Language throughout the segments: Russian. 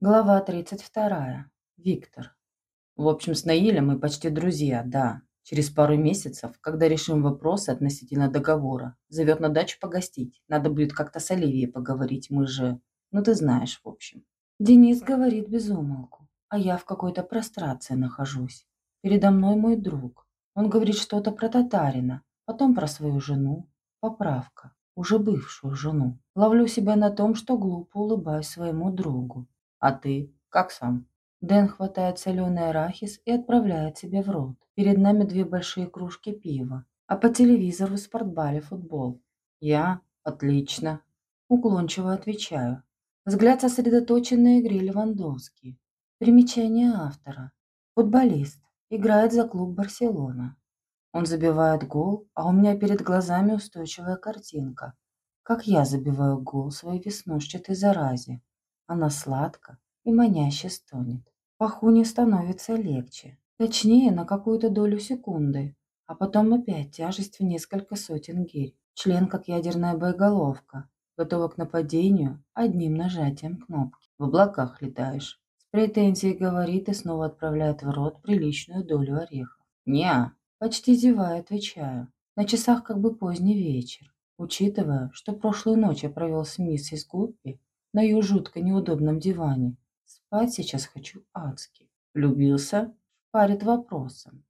Глава 32. Виктор. В общем, с Наилем мы почти друзья, да. Через пару месяцев, когда решим вопросы относительно договора, зовет на дачу погостить. Надо будет как-то с Оливией поговорить, мы же... Ну, ты знаешь, в общем. Денис говорит без умолку, а я в какой-то прострации нахожусь. Передо мной мой друг. Он говорит что-то про татарина, потом про свою жену. Поправка. Уже бывшую жену. Ловлю себя на том, что глупо улыбаюсь своему другу. А ты? Как сам? Дэн хватает соленый арахис и отправляет себе в рот. Перед нами две большие кружки пива, а по телевизору в спортбале футбол. Я? Отлично. Уклончиво отвечаю. Взгляд сосредоточен на игре Левандовский. Примечание автора. Футболист. Играет за клуб Барселона. Он забивает гол, а у меня перед глазами устойчивая картинка. Как я забиваю гол своей веснушчатой заразе. Она сладко и маняще стонет. Пахуне становится легче. Точнее, на какую-то долю секунды. А потом опять тяжесть в несколько сотен гирь. Член, как ядерная боеголовка, готова к нападению одним нажатием кнопки. В облаках летаешь. С претензией говорит и снова отправляет в рот приличную долю орехов. Неа, почти зевая, отвечаю. На часах как бы поздний вечер. Учитывая, что прошлую ночь я провел с миссис Гуппи, на ее жутко неудобном диване. Спать сейчас хочу адски. Влюбился? Парит вопросом.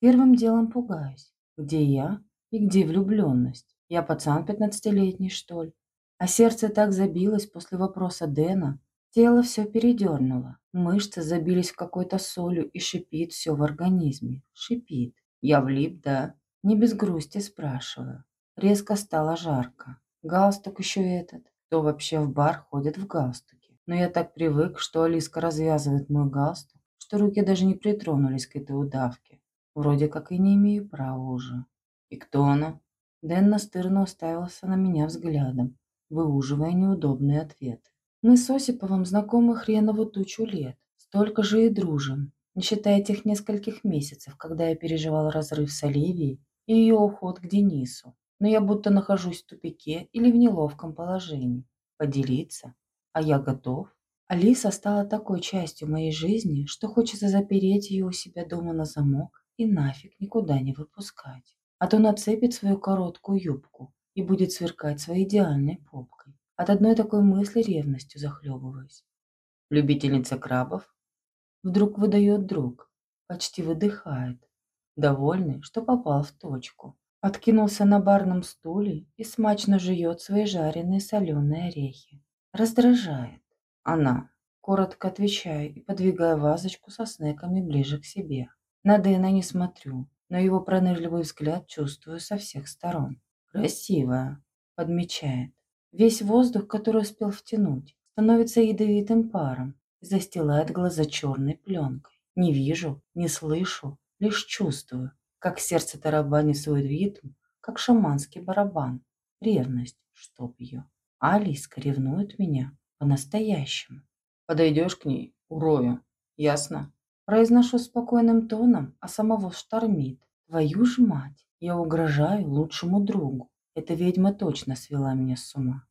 Первым делом пугаюсь. Где я и где влюбленность? Я пацан пятнадцатилетний, что ли? А сердце так забилось после вопроса Дэна. Тело все передернуло. Мышцы забились в какой-то солью и шипит все в организме. Шипит. Я влип, да? Не без грусти спрашиваю. Резко стало жарко. Галстук еще этот. Кто вообще в бар ходит в галстуке? Но я так привык, что Алиска развязывает мой галстук, что руки даже не притронулись к этой удавке. Вроде как и не имею права уже. И кто она? Дэн настырно уставился на меня взглядом, выуживая неудобные ответы. Мы с Осиповым знакомы хреново тучу лет. Столько же и дружим, не считая тех нескольких месяцев, когда я переживал разрыв с Оливией и ее уход к Денису но я будто нахожусь в тупике или в неловком положении. Поделиться? А я готов. Алиса стала такой частью моей жизни, что хочется запереть ее у себя дома на замок и нафиг никуда не выпускать. А то нацепит свою короткую юбку и будет сверкать своей идеальной попкой. От одной такой мысли ревностью захлебываюсь. Любительница крабов? Вдруг выдает друг, почти выдыхает, довольный, что попал в точку. Откинулся на барном стуле и смачно жует свои жареные соленые орехи. Раздражает. Она. Коротко отвечаю и подвигая вазочку со снеками ближе к себе. На Дэна не смотрю, но его пронырливый взгляд чувствую со всех сторон. «Красивая», — подмечает. Весь воздух, который успел втянуть, становится ядовитым паром и застилает глаза черной пленкой. Не вижу, не слышу, лишь чувствую, как сердце тарабанит свой ритм, как шаманский барабан. Ревность, чтоб ее. А Алиска ревнует меня по-настоящему. Подойдешь к ней, урою. Ясно? Произношу спокойным тоном, а самого штормит. Твою ж мать, я угрожаю лучшему другу. Эта ведьма точно свела меня с ума.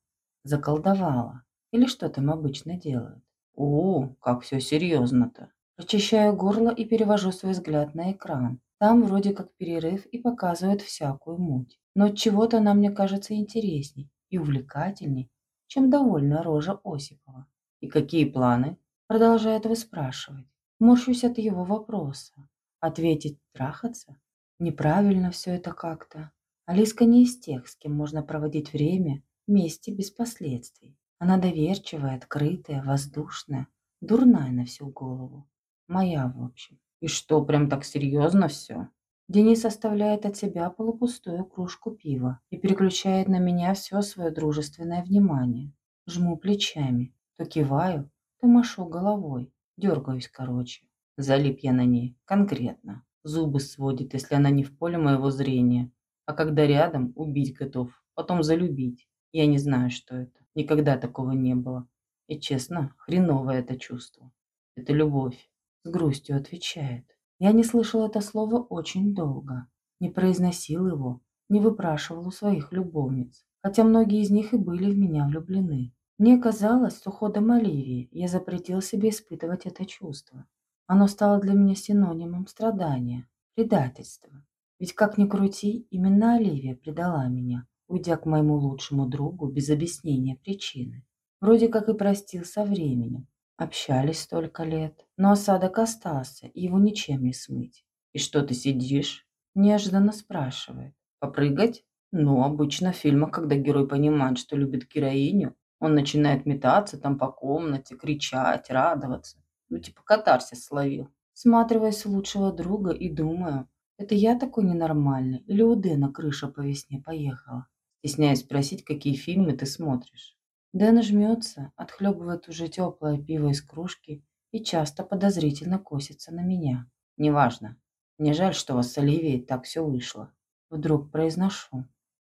Заколдовала. Или что там обычно делают? О, как все серьезно-то. Прочищаю горло и перевожу свой взгляд на экран. Там вроде как перерыв и показывают всякую муть. Но чего-то она мне кажется интересней и увлекательней, чем довольная рожа Осипова. «И какие планы?» Продолжает выспрашивать. Морщусь от его вопроса. Ответить «трахаться»? Неправильно все это как-то. Алиска не из тех, с кем можно проводить время вместе без последствий. Она доверчивая, открытая, воздушная, дурная на всю голову. Моя, в общем. И что, прям так серьезно все? Денис оставляет от себя полупустую кружку пива и переключает на меня все свое дружественное внимание. Жму плечами, то киваю, то машу головой, дергаюсь короче. Залип я на ней, конкретно. Зубы сводит, если она не в поле моего зрения. А когда рядом, убить готов, потом залюбить. Я не знаю, что это. Никогда такого не было. И честно, хреновое это чувство. Это любовь с грустью отвечает. Я не слышал это слово очень долго, не произносил его, не выпрашивал у своих любовниц, хотя многие из них и были в меня влюблены. Мне казалось, с уходом Оливии я запретил себе испытывать это чувство. Оно стало для меня синонимом страдания, предательства. Ведь как ни крути, именно Оливия предала меня, уйдя к моему лучшему другу без объяснения причины. Вроде как и простил со временем. Общались столько лет, но осадок остался, его ничем не смыть. «И что ты сидишь?» – неожиданно спрашивает. «Попрыгать?» Ну, обычно в фильмах, когда герой понимает, что любит героиню, он начинает метаться там по комнате, кричать, радоваться. Ну, типа катарсис словил. Сматриваясь лучшего друга и думаю, это я такой ненормальный или у Дэна крыша по весне поехала? Стесняюсь спросить, какие фильмы ты смотришь. Дэн жмется, отхлебывает уже теплое пиво из кружки и часто подозрительно косится на меня. Неважно. Мне жаль, что у вас с Оливией так все вышло. Вдруг произношу.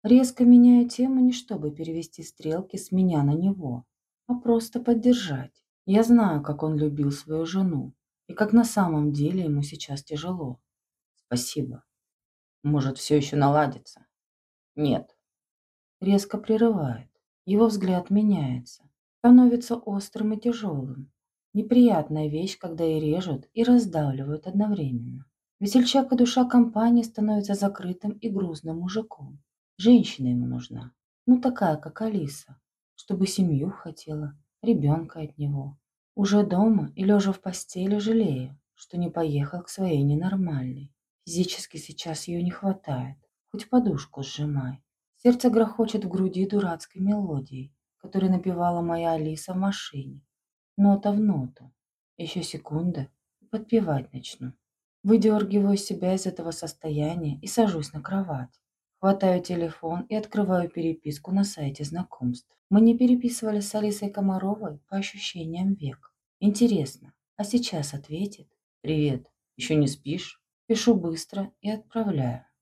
Резко меняю тему не чтобы перевести стрелки с меня на него, а просто поддержать. Я знаю, как он любил свою жену и как на самом деле ему сейчас тяжело. Спасибо. Может, все еще наладится? Нет. Резко прерывает. Его взгляд меняется. Становится острым и тяжелым. Неприятная вещь, когда и режут, и раздавливают одновременно. Весельчак и душа компании становится закрытым и грузным мужиком. Женщина ему нужна. Ну, такая, как Алиса. Чтобы семью хотела, ребенка от него. Уже дома и лежа в постели жалею, что не поехал к своей ненормальной. Физически сейчас ее не хватает. Хоть подушку сжимай. Сердце грохочет в груди дурацкой мелодией, которую напевала моя Алиса в машине. Нота в ноту. Еще секунда и подпевать начну. Выдергиваю себя из этого состояния и сажусь на кровать. Хватаю телефон и открываю переписку на сайте знакомств. Мы не переписывали с Алисой Комаровой по ощущениям век. Интересно, а сейчас ответит? Привет, еще не спишь? Пишу быстро и отправляю.